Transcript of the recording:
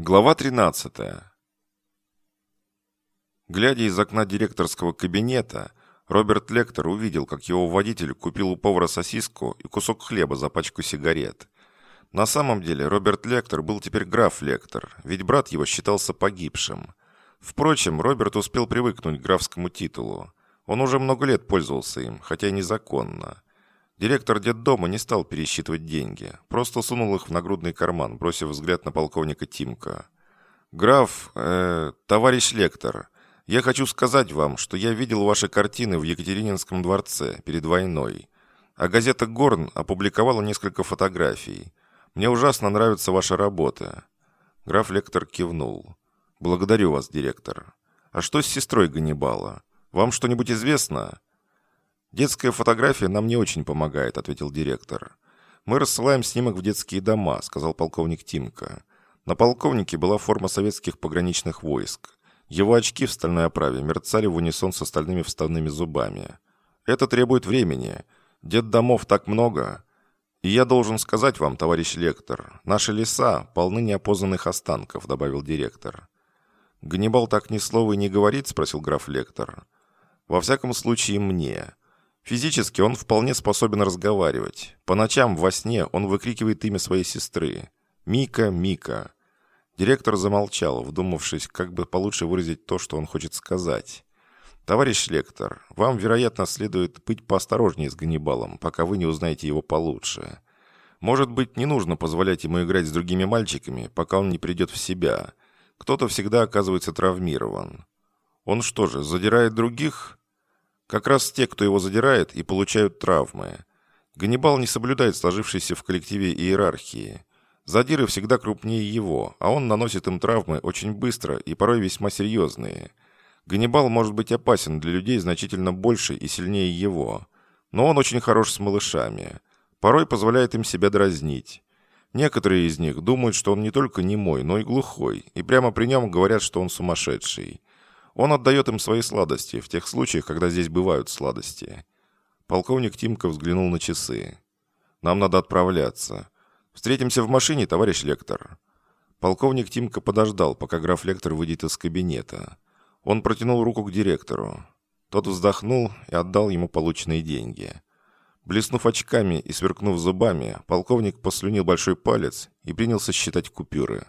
Глава 13. Глядя из окна директорского кабинета, Роберт Лектор увидел, как его водитель купил у повара сосиску и кусок хлеба за пачку сигарет. На самом деле Роберт Лектор был теперь граф Лектор, ведь брат его считался погибшим. Впрочем, Роберт успел привыкнуть к графскому титулу. Он уже много лет пользовался им, хотя и незаконно. Директор детдома не стал пересчитывать деньги, просто сунул их в нагрудный карман, бросив взгляд на полковника Тимка. «Граф, э, товарищ лектор, я хочу сказать вам, что я видел ваши картины в Екатерининском дворце перед войной, а газета «Горн» опубликовала несколько фотографий. Мне ужасно нравится ваша работа». Граф Лектор кивнул. «Благодарю вас, директор. А что с сестрой Ганнибала? Вам что-нибудь известно?» «Детская фотография нам не очень помогает», — ответил директор. «Мы рассылаем снимок в детские дома», — сказал полковник Тимка. На полковнике была форма советских пограничных войск. Его очки в стальной оправе мерцали в унисон с остальными вставными зубами. «Это требует времени. Дед домов так много. И я должен сказать вам, товарищ лектор, наши леса полны неопознанных останков», — добавил директор. «Ганнибал так ни слова и не говорит?» — спросил граф лектор. «Во всяком случае, мне. Физически он вполне способен разговаривать. По ночам во сне он выкрикивает имя своей сестры. «Мика, Мика». Директор замолчал, вдумавшись, как бы получше выразить то, что он хочет сказать. «Товарищ лектор, вам, вероятно, следует быть поосторожнее с Ганнибалом, пока вы не узнаете его получше. Может быть, не нужно позволять ему играть с другими мальчиками, пока он не придет в себя. Кто-то всегда оказывается травмирован. Он что же, задирает других? Как раз те, кто его задирает, и получают травмы. Ганнибал не соблюдает сложившейся в коллективе иерархии. Задиры всегда крупнее его, а он наносит им травмы очень быстро и порой весьма серьезные. Ганнибал может быть опасен для людей значительно больше и сильнее его. Но он очень хорош с малышами. Порой позволяет им себя дразнить. Некоторые из них думают, что он не только немой, но и глухой, и прямо при нем говорят, что он сумасшедший. Он отдает им свои сладости, в тех случаях, когда здесь бывают сладости. Полковник Тимка взглянул на часы. «Нам надо отправляться. Встретимся в машине, товарищ лектор». Полковник Тимка подождал, пока граф лектор выйдет из кабинета. Он протянул руку к директору. Тот вздохнул и отдал ему полученные деньги. Блеснув очками и сверкнув зубами, полковник послюнил большой палец и принялся считать купюры.